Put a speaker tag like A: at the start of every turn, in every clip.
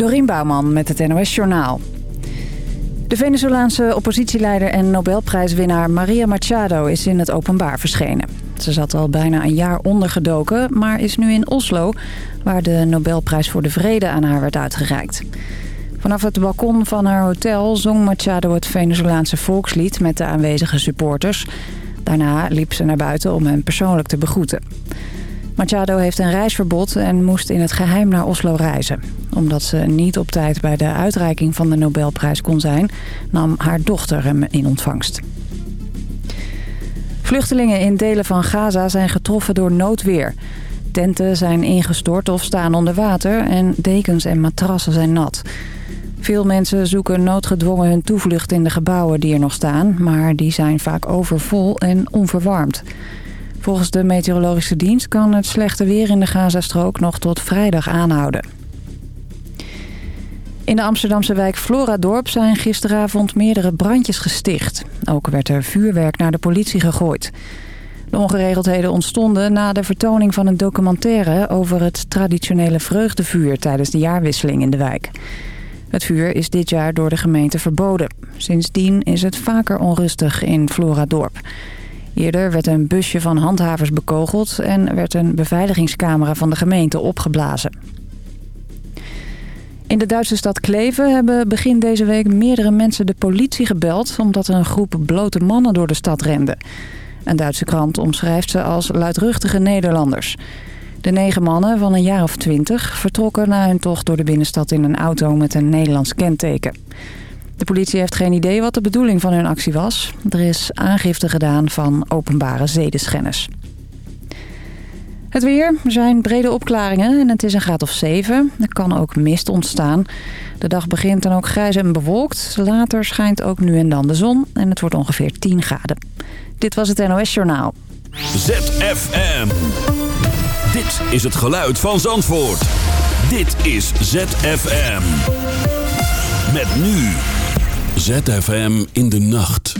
A: Dorien Bouwman met het NOS Journaal. De Venezolaanse oppositieleider en Nobelprijswinnaar Maria Machado is in het openbaar verschenen. Ze zat al bijna een jaar ondergedoken, maar is nu in Oslo... waar de Nobelprijs voor de Vrede aan haar werd uitgereikt. Vanaf het balkon van haar hotel zong Machado het Venezolaanse volkslied met de aanwezige supporters. Daarna liep ze naar buiten om hen persoonlijk te begroeten. Machado heeft een reisverbod en moest in het geheim naar Oslo reizen. Omdat ze niet op tijd bij de uitreiking van de Nobelprijs kon zijn... nam haar dochter hem in ontvangst. Vluchtelingen in delen van Gaza zijn getroffen door noodweer. Tenten zijn ingestort of staan onder water en dekens en matrassen zijn nat. Veel mensen zoeken noodgedwongen hun toevlucht in de gebouwen die er nog staan... maar die zijn vaak overvol en onverwarmd. Volgens de meteorologische dienst kan het slechte weer in de Gazastrook nog tot vrijdag aanhouden. In de Amsterdamse wijk Floradorp zijn gisteravond meerdere brandjes gesticht. Ook werd er vuurwerk naar de politie gegooid. De ongeregeldheden ontstonden na de vertoning van een documentaire... over het traditionele vreugdevuur tijdens de jaarwisseling in de wijk. Het vuur is dit jaar door de gemeente verboden. Sindsdien is het vaker onrustig in Floradorp. Eerder werd een busje van handhavers bekogeld... en werd een beveiligingscamera van de gemeente opgeblazen. In de Duitse stad Kleven hebben begin deze week meerdere mensen de politie gebeld... omdat een groep blote mannen door de stad rende. Een Duitse krant omschrijft ze als luidruchtige Nederlanders. De negen mannen van een jaar of twintig vertrokken na hun tocht door de binnenstad in een auto met een Nederlands kenteken. De politie heeft geen idee wat de bedoeling van hun actie was. Er is aangifte gedaan van openbare zedeschennis. Het weer. Er zijn brede opklaringen en het is een graad of 7. Er kan ook mist ontstaan. De dag begint dan ook grijs en bewolkt. Later schijnt ook nu en dan de zon en het wordt ongeveer 10 graden. Dit was het NOS Journaal.
B: ZFM. Dit is het geluid van Zandvoort. Dit is ZFM. Met nu. ZFM in de nacht.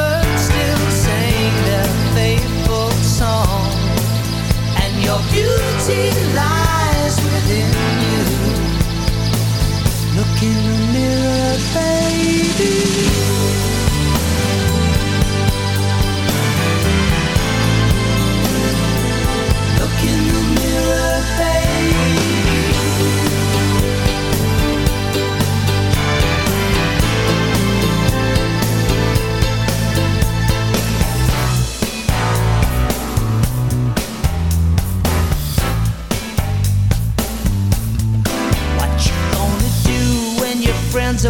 C: song And your beauty lies within you. Look in the mirror, baby.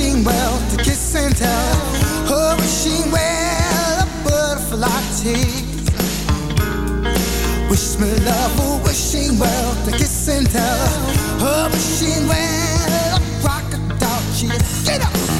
D: Wishing well to kiss and tell. A wishing well, a butterfly tease. Wish me love a wishing well to kiss and tell. A wishing well, a crocodile cheese. Get up!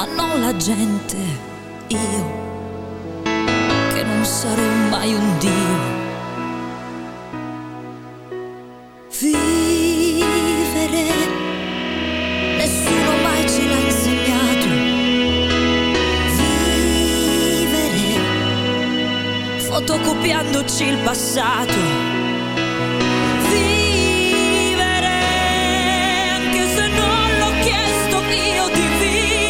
B: ma non la gente, io che non sarò mai un dio. Vivere, nessuno mai ce l'ha insegnato. Vivere, fotocopiandoci il passato. Vivere, anche se non l'ho chiesto io di vivere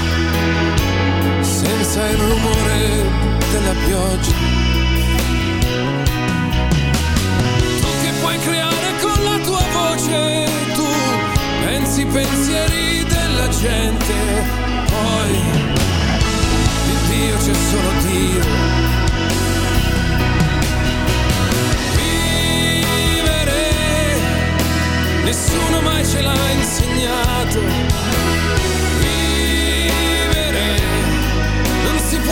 E: senza il rumore della pioggia. Tu che puoi creare con la tua voce, tu pensi i pensieri della gente, poi di Dio c'è solo Dio. Vivere, nessuno mai ce l'ha insegnato. Vivere,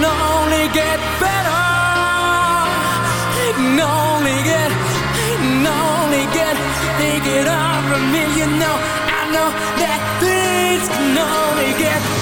F: can only get better. It can only get, it can only get, take it all from me. You know, I know that things can only get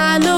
F: I
G: know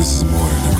H: This is more than a